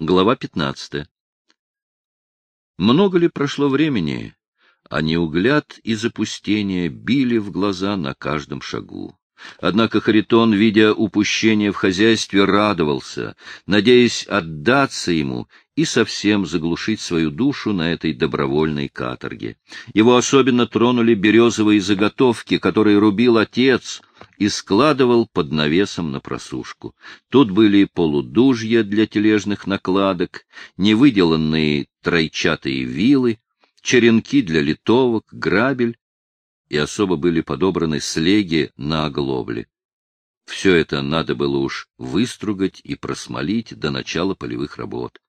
Глава 15. Много ли прошло времени, а неугляд и запустение били в глаза на каждом шагу. Однако Харитон, видя упущение в хозяйстве, радовался, надеясь отдаться ему и совсем заглушить свою душу на этой добровольной каторге. Его особенно тронули березовые заготовки, которые рубил отец и складывал под навесом на просушку. Тут были полудужья для тележных накладок, невыделанные тройчатые вилы, черенки для литовок, грабель, и особо были подобраны слеги на оглобле. Все это надо было уж выстругать и просмолить до начала полевых работ.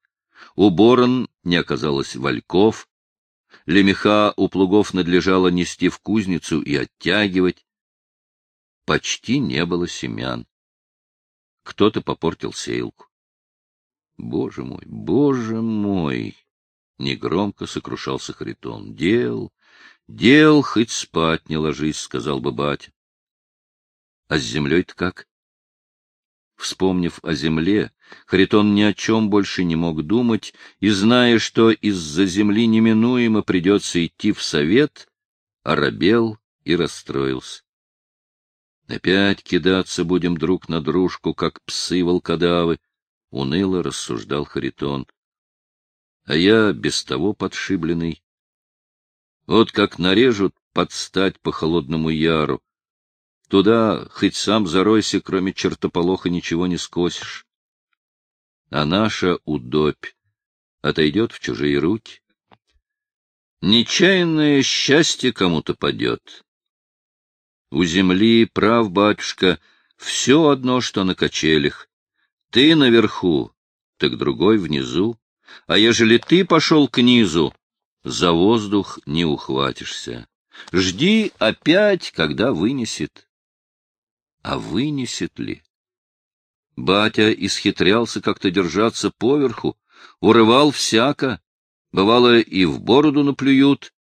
У борон не оказалось вальков, лемеха у плугов надлежало нести в кузницу и оттягивать. Почти не было семян. Кто-то попортил сеялку. Боже мой, боже мой! Негромко сокрушался Харитон. Дел, дел, хоть спать не ложись, сказал бы батя. А с землей-то как? Вспомнив о земле, Харитон ни о чем больше не мог думать, и, зная, что из-за земли неминуемо придется идти в совет, оробел и расстроился. Опять кидаться будем друг на дружку, как псы-волкодавы, — уныло рассуждал Харитон а я без того подшибленный. Вот как нарежут подстать по холодному яру. Туда хоть сам заройся, кроме чертополоха ничего не скосишь. А наша удобь отойдет в чужие руки. Нечаянное счастье кому-то падет. У земли, прав, батюшка, все одно, что на качелях. Ты наверху, так другой внизу а ежели ты пошел к низу, за воздух не ухватишься. Жди опять, когда вынесет. А вынесет ли? Батя исхитрялся как-то держаться поверху, урывал всяко, бывало и в бороду наплюют,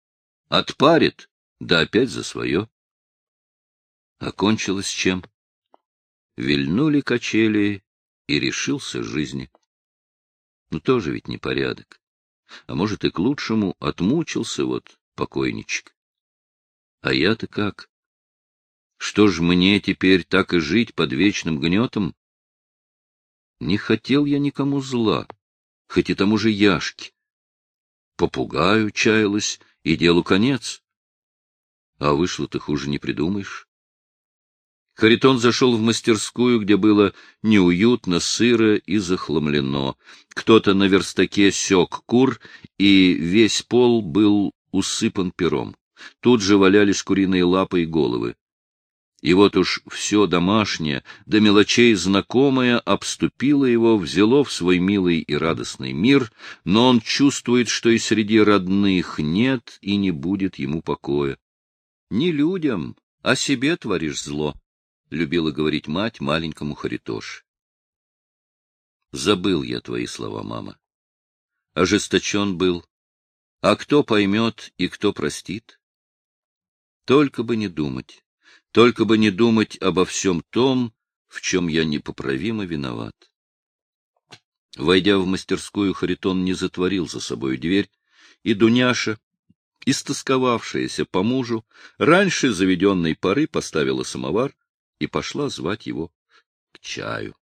отпарит, да опять за свое. Окончилось чем? Вильнули качели, и решился жизни. Ну, тоже ведь непорядок. А может, и к лучшему отмучился вот покойничек. А я-то как? Что ж мне теперь так и жить под вечным гнетом? Не хотел я никому зла, хоть и тому же Яшке. Попугаю чаялась, и делу конец. А вышло-то хуже не придумаешь. Харитон зашел в мастерскую, где было неуютно, сыро и захламлено. Кто-то на верстаке сёк кур, и весь пол был усыпан пером. Тут же валялись куриные лапы и головы. И вот уж все домашнее, до мелочей знакомое, обступило его, взяло в свой милый и радостный мир, но он чувствует, что и среди родных нет и не будет ему покоя. Не людям, а себе творишь зло любила говорить мать маленькому Харитош. Забыл я твои слова, мама. Ожесточен был. А кто поймет и кто простит? Только бы не думать, только бы не думать обо всем том, в чем я непоправимо виноват. Войдя в мастерскую, Харитон не затворил за собой дверь, и Дуняша, истосковавшаяся по мужу, раньше заведенной поры поставила самовар, и пошла звать его к чаю.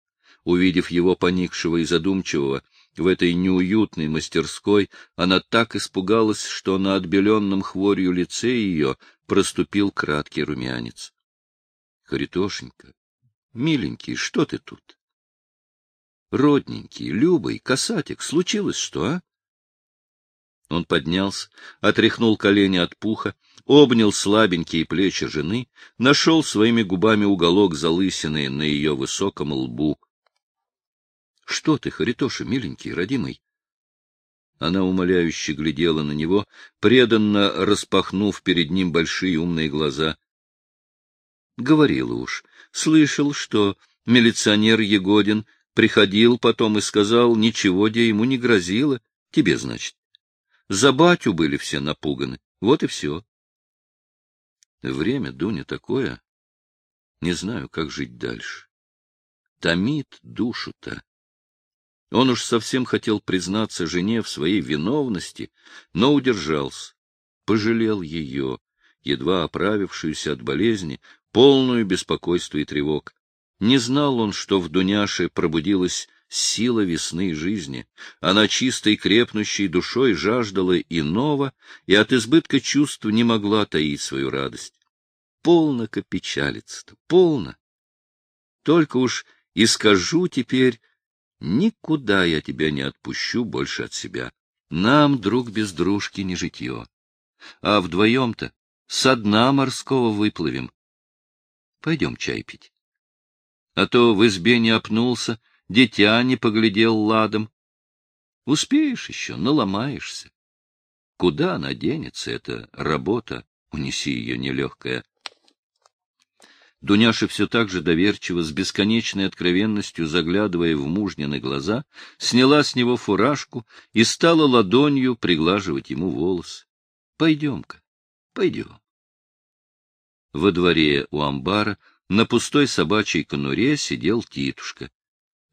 Увидев его поникшего и задумчивого в этой неуютной мастерской, она так испугалась, что на отбеленном хворью лице ее проступил краткий румянец. — Харитошенька, миленький, что ты тут? — Родненький, Любый, касатик, случилось что, а? Он поднялся, отряхнул колени от пуха, обнял слабенькие плечи жены, нашел своими губами уголок залысины на ее высоком лбу. — Что ты, Харитоша, миленький, родимый? Она умоляюще глядела на него, преданно распахнув перед ним большие умные глаза. Говорила уж, слышал, что милиционер Егодин приходил потом и сказал, ничего где ему не грозило, тебе, значит. За батю были все напуганы, вот и все. Время, Дуня, такое. Не знаю, как жить дальше. Томит душу-то. Он уж совсем хотел признаться жене в своей виновности, но удержался, пожалел ее, едва оправившуюся от болезни, полную беспокойства и тревог. Не знал он, что в Дуняше пробудилась сила весны и жизни. Она чистой крепнущей душой жаждала иного и от избытка чувств не могла таить свою радость. Полно-ка печалиться-то, полно. Только уж и скажу теперь, никуда я тебя не отпущу больше от себя. Нам, друг без дружки, не житье. А вдвоем-то со дна морского выплывем. Пойдем чай пить. А то в избе не опнулся, дитя не поглядел ладом. Успеешь еще, наломаешься. Куда она денется, эта работа, унеси ее нелегкая. Дуняша все так же доверчиво, с бесконечной откровенностью заглядывая в мужнины глаза, сняла с него фуражку и стала ладонью приглаживать ему волосы. — Пойдем-ка, пойдем. Во дворе у амбара на пустой собачьей конуре сидел Титушка.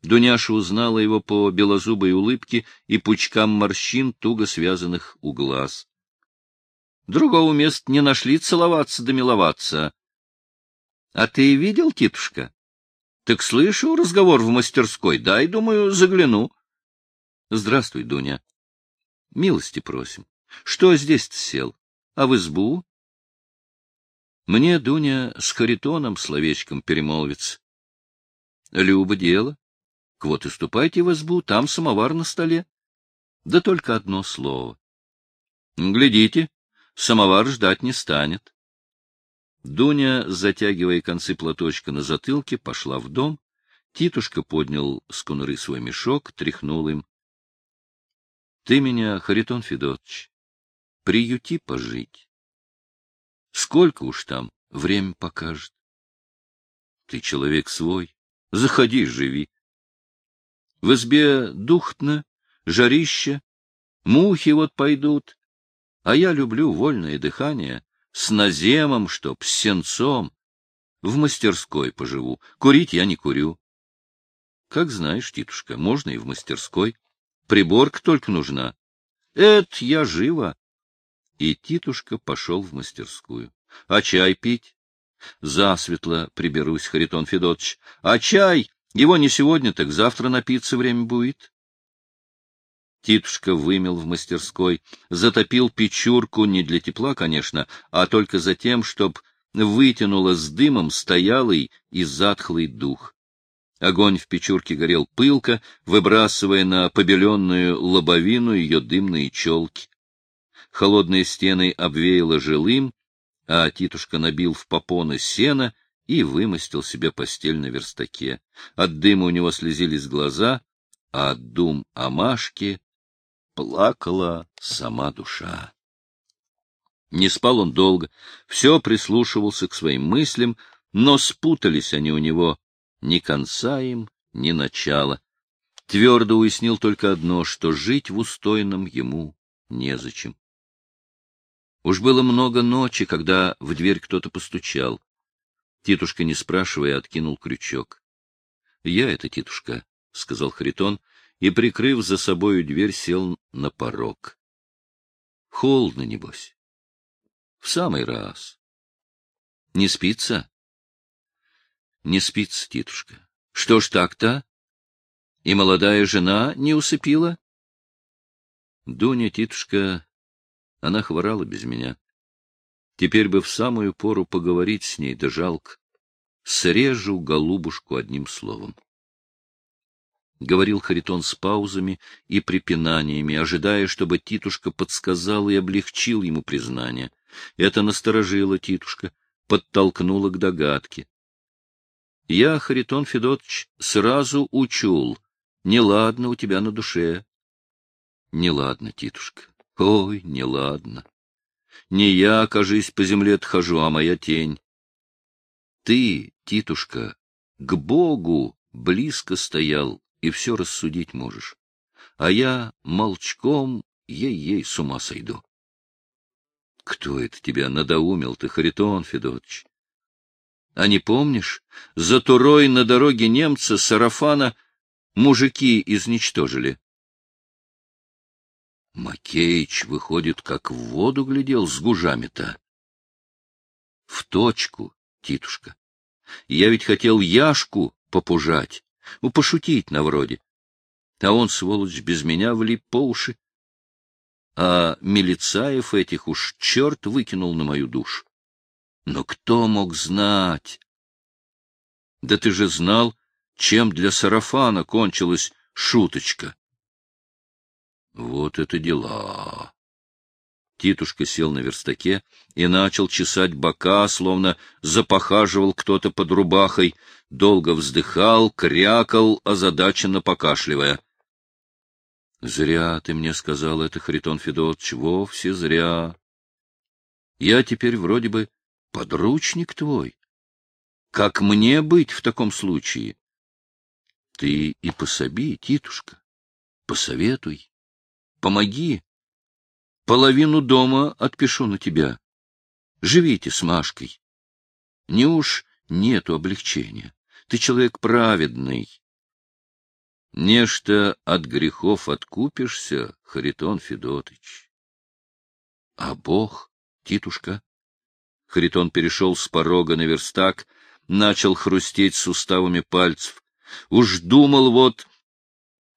Дуняша узнала его по белозубой улыбке и пучкам морщин, туго связанных у глаз. — Другого места не нашли целоваться да миловаться, а ты видел, Титушка? Так слышу разговор в мастерской. Дай, думаю, загляну. Здравствуй, Дуня. Милости просим. Что здесь-то сел? А в избу? Мне, Дуня, с Харитоном словечком перемолвится. Люба дело. Вот и ступайте в избу, там самовар на столе. Да только одно слово. Глядите, самовар ждать не станет. Дуня, затягивая концы платочка на затылке, пошла в дом. Титушка поднял с конуры свой мешок, тряхнул им. — Ты меня, Харитон Федотович, приюти пожить. Сколько уж там, время покажет. Ты человек свой, заходи, живи. В избе духтно, жарище, мухи вот пойдут, а я люблю вольное дыхание, с наземом, чтоб, с сенцом. В мастерской поживу. Курить я не курю. Как знаешь, Титушка, можно и в мастерской. Приборка только нужна. Это я живо. И Титушка пошел в мастерскую. А чай пить? Засветло приберусь, Харитон Федотович. А чай? Его не сегодня, так завтра напиться время будет. Титушка вымел в мастерской, затопил печурку не для тепла, конечно, а только за тем, чтоб вытянуло с дымом стоялый и затхлый дух. Огонь в печурке горел пылко, выбрасывая на побеленную лобовину ее дымные челки. Холодные стены обвеяло жилым, а Титушка набил в попоны сена и вымостил себе постель на верстаке. От дыма у него слезились глаза, а от дум о Машке плакала сама душа. Не спал он долго, все прислушивался к своим мыслям, но спутались они у него ни конца им, ни начала. Твердо уяснил только одно, что жить в устойном ему незачем. Уж было много ночи, когда в дверь кто-то постучал. Титушка, не спрашивая, откинул крючок. — Я это, Титушка, — сказал Харитон, и, прикрыв за собою дверь, сел на порог. Холодно, небось. В самый раз. Не спится? Не спится, титушка. Что ж так-то? И молодая жена не усыпила? Дуня, титушка, она хворала без меня. Теперь бы в самую пору поговорить с ней, да жалко. Срежу голубушку одним словом. — говорил Харитон с паузами и препинаниями, ожидая, чтобы Титушка подсказал и облегчил ему признание. Это насторожило Титушка, подтолкнуло к догадке. — Я, Харитон Федотович, сразу учул. Неладно у тебя на душе. — Неладно, Титушка. Ой, неладно. Не я, кажись, по земле хожу, а моя тень. Ты, Титушка, к Богу близко стоял и все рассудить можешь. А я молчком ей-ей с ума сойду. Кто это тебя надоумил ты, Харитон Федотович? А не помнишь, за турой на дороге немца Сарафана мужики изничтожили. Макеич, выходит, как в воду глядел с гужами-то. В точку, Титушка. Я ведь хотел Яшку попужать, ну, пошутить на вроде. А он, сволочь, без меня влип по уши. А милицаев этих уж черт выкинул на мою душу. Но кто мог знать? Да ты же знал, чем для сарафана кончилась шуточка. Вот это дела! Титушка сел на верстаке и начал чесать бока, словно запохаживал кто-то под рубахой, долго вздыхал, крякал, озадаченно покашливая. — Зря ты мне сказал это, Харитон Федотович, вовсе зря. Я теперь вроде бы подручник твой. Как мне быть в таком случае? Ты и пособи, Титушка, посоветуй, помоги. Половину дома отпишу на тебя. Живите с Машкой. Не уж нету облегчения. Ты человек праведный. Нечто от грехов откупишься, Харитон Федотыч. А Бог, Титушка? Харитон перешел с порога на верстак, начал хрустеть суставами пальцев. Уж думал вот,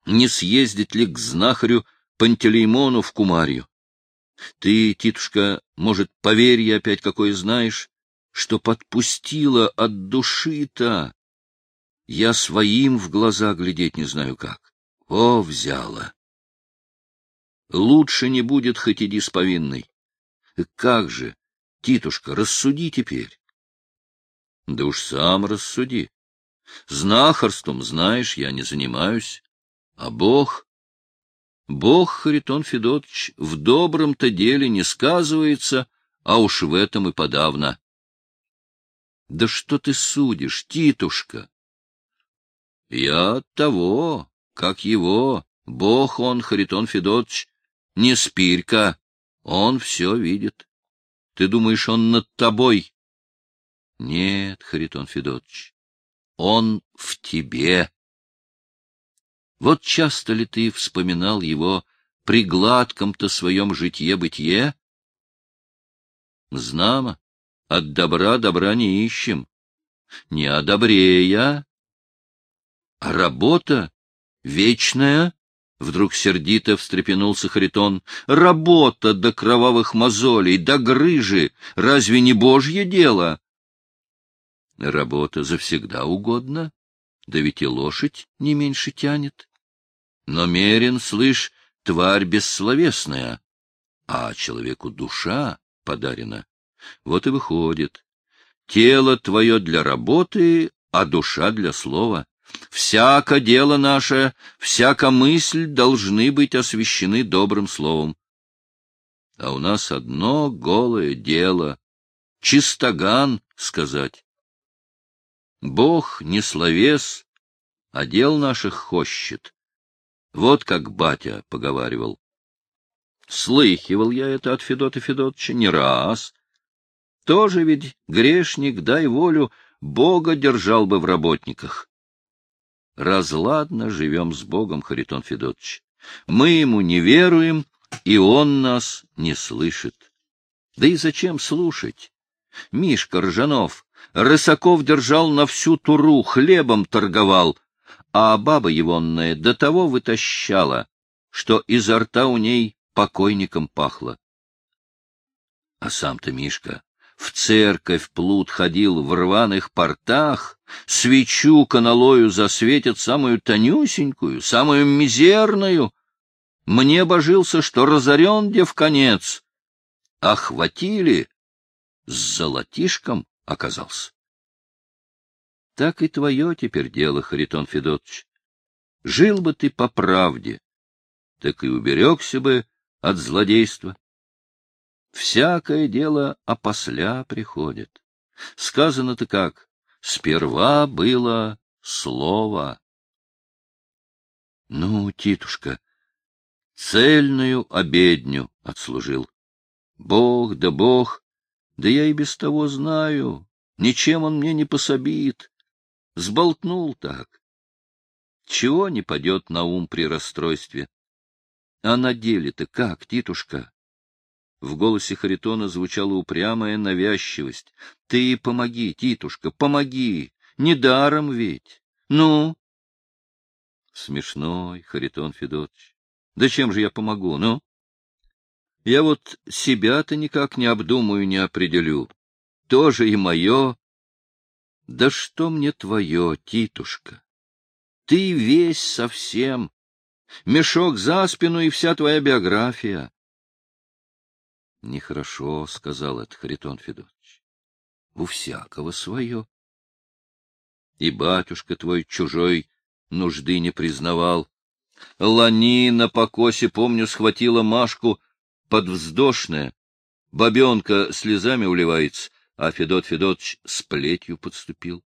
не съездить ли к знахарю Пантелеймону в Кумарию. Ты, Титушка, может, поверье опять какое знаешь, что подпустила от души-то. Я своим в глаза глядеть не знаю как. О, взяла! Лучше не будет, хоть иди с повинной. Как же, Титушка, рассуди теперь. Да уж сам рассуди. Знахарством, знаешь, я не занимаюсь. А Бог... Бог, Харитон Федотович, в добром-то деле не сказывается, а уж в этом и подавно. Да что ты судишь, Титушка? Я того, как его, Бог он, Харитон Федотович, не спирька, он все видит. Ты думаешь, он над тобой? Нет, Харитон Федотович, он в тебе. Вот часто ли ты вспоминал его при гладком-то своем житье-бытие? Знамо, от добра добра не ищем. Не о добре я, а работа вечная. Вдруг сердито встрепенулся Харитон. Работа до кровавых мозолей, до грыжи. Разве не божье дело? Работа завсегда угодна. Да ведь и лошадь не меньше тянет. Но мерен, слышь, тварь бессловесная, а человеку душа подарена. Вот и выходит. Тело твое для работы, а душа для слова. Всяко дело наше, всяка мысль должны быть освящены добрым словом. А у нас одно голое дело — чистоган сказать. Бог не словес, а дел наших хощет. Вот как батя поговаривал. Слыхивал я это от Федота Федотовича не раз. Тоже ведь грешник, дай волю, Бога держал бы в работниках. Разладно живем с Богом, Харитон Федотович. Мы ему не веруем, и он нас не слышит. Да и зачем слушать? Мишка Ржанов, Рысаков держал на всю туру, хлебом торговал, а баба егонная до того вытащала, что изо рта у ней покойником пахло. А сам-то Мишка в церковь плут ходил в рваных портах, свечу каналою засветит самую тонюсенькую, самую мизерную. Мне божился, что разорен где в конец. Охватили, с золотишком оказался. Так и твое теперь дело, Харитон Федотович. Жил бы ты по правде, так и уберегся бы от злодейства. Всякое дело опосля приходит. Сказано-то как? Сперва было слово. Ну, Титушка, цельную обедню отслужил. Бог да Бог, да я и без того знаю, ничем он мне не пособит. Сболтнул так. Чего не падет на ум при расстройстве? А на деле-то как, Титушка? В голосе Харитона звучала упрямая навязчивость. — Ты помоги, Титушка, помоги! Недаром ведь! Ну? Смешной, Харитон Федотович. Да чем же я помогу, ну? Я вот себя-то никак не обдумаю, не определю. Тоже и мое. Да что мне твое, Титушка? Ты весь совсем. Мешок за спину и вся твоя биография. — Нехорошо, — сказал это Харитон Федотович. — У всякого свое. И батюшка твой чужой нужды не признавал. Лани на покосе, помню, схватила Машку подвздошная. Бабенка слезами уливается, а Федот Федотович с плетью подступил.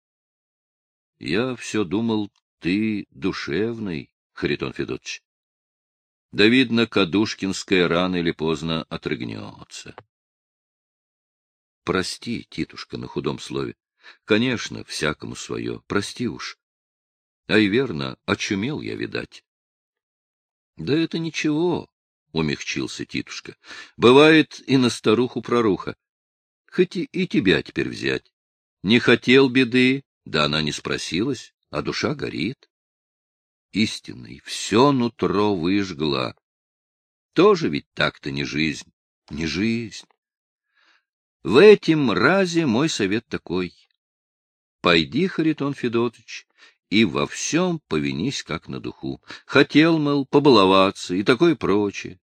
Я все думал, ты душевный, Харитон Федотович. Да, видно, Кадушкинская рано или поздно отрыгнется. Прости, Титушка, на худом слове. Конечно, всякому свое. Прости уж. А и верно, очумел я, видать. Да это ничего, — умягчился Титушка. Бывает и на старуху проруха. Хоть и, и тебя теперь взять. Не хотел беды, да она не спросилась, а душа горит истинной, все нутро выжгла. Тоже ведь так-то не жизнь, не жизнь. В этом разе мой совет такой. Пойди, Харитон Федотович, и во всем повинись как на духу. Хотел, мол, побаловаться и такое прочее.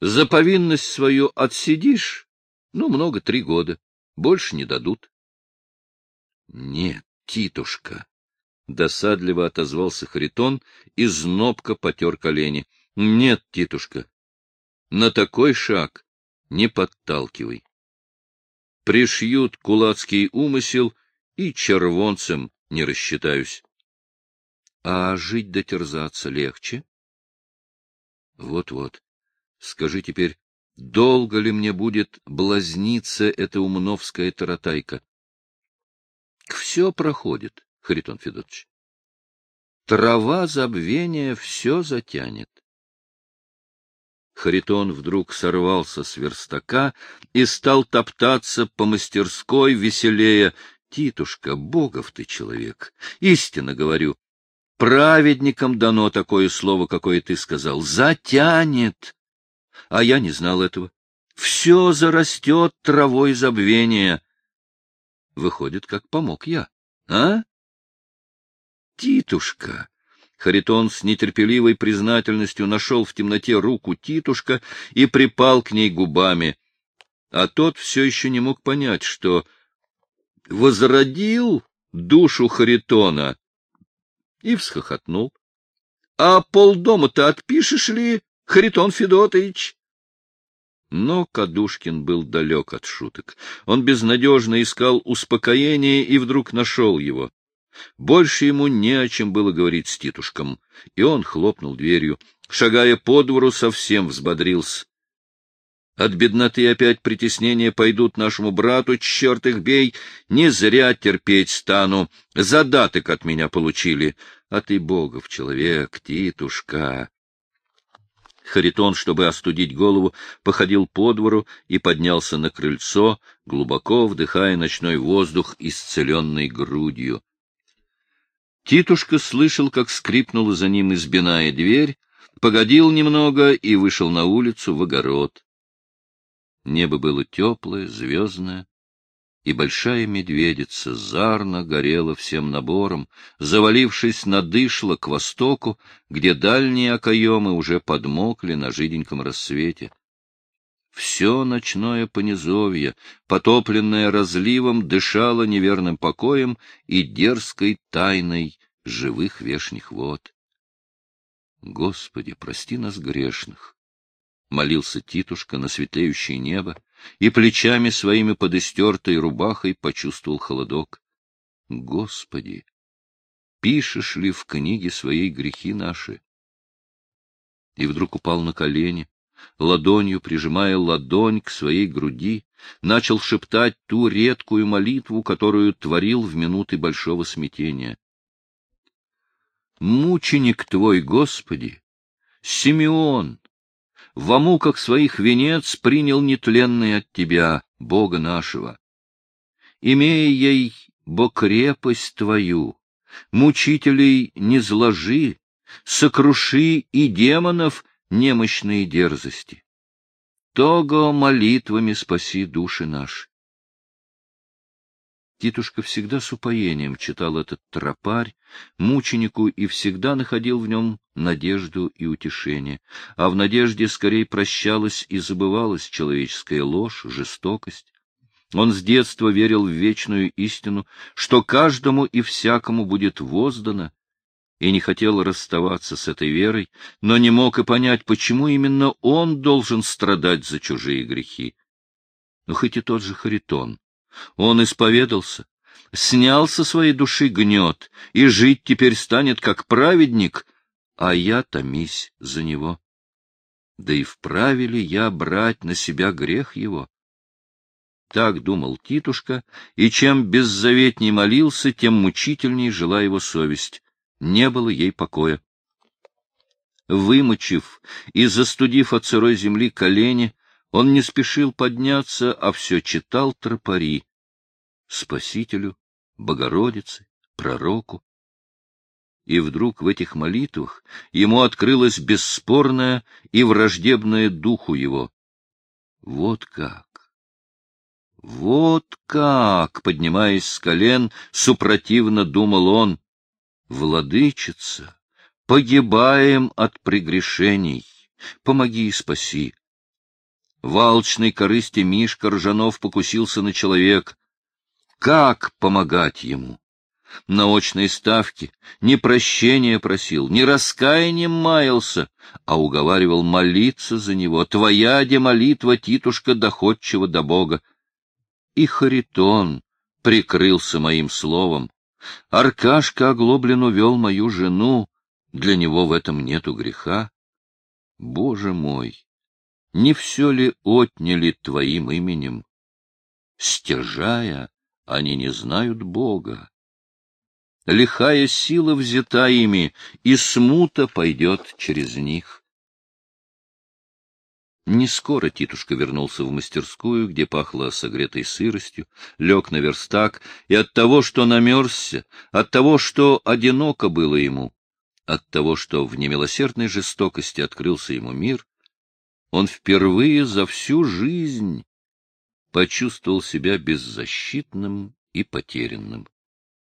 За повинность свою отсидишь, ну, много, три года, больше не дадут. Нет, Титушка, Досадливо отозвался Харитон и знобко потер колени. — Нет, Титушка, на такой шаг не подталкивай. Пришьют кулацкий умысел, и червонцем не рассчитаюсь. А жить дотерзаться легче? Вот-вот. Скажи теперь, долго ли мне будет блазниться эта умновская таратайка? Все проходит. Харитон Федотович. Трава забвения все затянет. Харитон вдруг сорвался с верстака и стал топтаться по мастерской, веселее. Титушка, богов ты человек, истинно говорю. Праведникам дано такое слово, какое ты сказал. Затянет. А я не знал этого. Все зарастет травой забвения. Выходит, как помог я. А? Титушка! Харитон с нетерпеливой признательностью нашел в темноте руку Титушка и припал к ней губами. А тот все еще не мог понять, что возродил душу Харитона и всхохотнул. — А полдома-то отпишешь ли, Харитон Федотович? Но Кадушкин был далек от шуток. Он безнадежно искал успокоения и вдруг нашел его. Больше ему не о чем было говорить с Титушком, и он хлопнул дверью. Шагая по двору, совсем взбодрился. От бедноты опять притеснения пойдут нашему брату, черт их бей, не зря терпеть стану, задаток от меня получили. А ты, богов человек, Титушка! Харитон, чтобы остудить голову, походил по двору и поднялся на крыльцо, глубоко вдыхая ночной воздух исцеленной грудью. Титушка слышал, как скрипнула за ним избиная дверь, погодил немного и вышел на улицу в огород. Небо было теплое, звездное, и большая медведица зарно горела всем набором, завалившись на дышло к востоку, где дальние окоемы уже подмокли на жиденьком рассвете. Все ночное понизовье, потопленное разливом, дышало неверным покоем и дерзкой тайной живых вешних вод. Господи, прости нас грешных! Молился Титушка на светлеющее небо и плечами своими под истертой рубахой почувствовал холодок. Господи, пишешь ли в книге своей грехи наши? И вдруг упал на колени, ладонью прижимая ладонь к своей груди, начал шептать ту редкую молитву, которую творил в минуты большого смятения. мученик твой, Господи, Симеон, во муках своих венец принял нетленный от тебя, Бога нашего. Имея ей, бо крепость твою, мучителей не зложи, сокруши и демонов немощные дерзости. Того молитвами спаси души наши. Титушка всегда с упоением читал этот тропарь мученику и всегда находил в нем надежду и утешение, а в надежде скорее прощалась и забывалась человеческая ложь, жестокость. Он с детства верил в вечную истину, что каждому и всякому будет воздано, и не хотел расставаться с этой верой, но не мог и понять, почему именно он должен страдать за чужие грехи. Но хоть и тот же Харитон, он исповедался, снял со своей души гнет, и жить теперь станет как праведник, а я томись за него. Да и вправе ли я брать на себя грех его? Так думал Титушка, и чем беззаветней молился, тем мучительней жила его совесть. Не было ей покоя. Вымочив и застудив от сырой земли колени, он не спешил подняться, а все читал тропари. Спасителю, Богородице, пророку. И вдруг в этих молитвах ему открылось бесспорное и враждебное духу его. Вот как! Вот как, поднимаясь с колен, супротивно думал он, владычица, погибаем от прегрешений, помоги и спаси. В алчной корысти Мишка Ржанов покусился на человек. Как помогать ему? На очной ставке не прощения просил, не раскаянием маялся, а уговаривал молиться за него. Твоя де молитва, Титушка, доходчива до Бога. И Харитон прикрылся моим словом. Аркашка оглоблен увел мою жену, для него в этом нету греха. Боже мой! Не все ли отняли твоим именем? Стяжая, они не знают Бога. Лихая сила взята ими, и смута пойдет через них. Не скоро Титушка вернулся в мастерскую, где пахло согретой сыростью, лег на верстак, и от того, что намерзся, от того, что одиноко было ему, от того, что в немилосердной жестокости открылся ему мир, он впервые за всю жизнь почувствовал себя беззащитным и потерянным.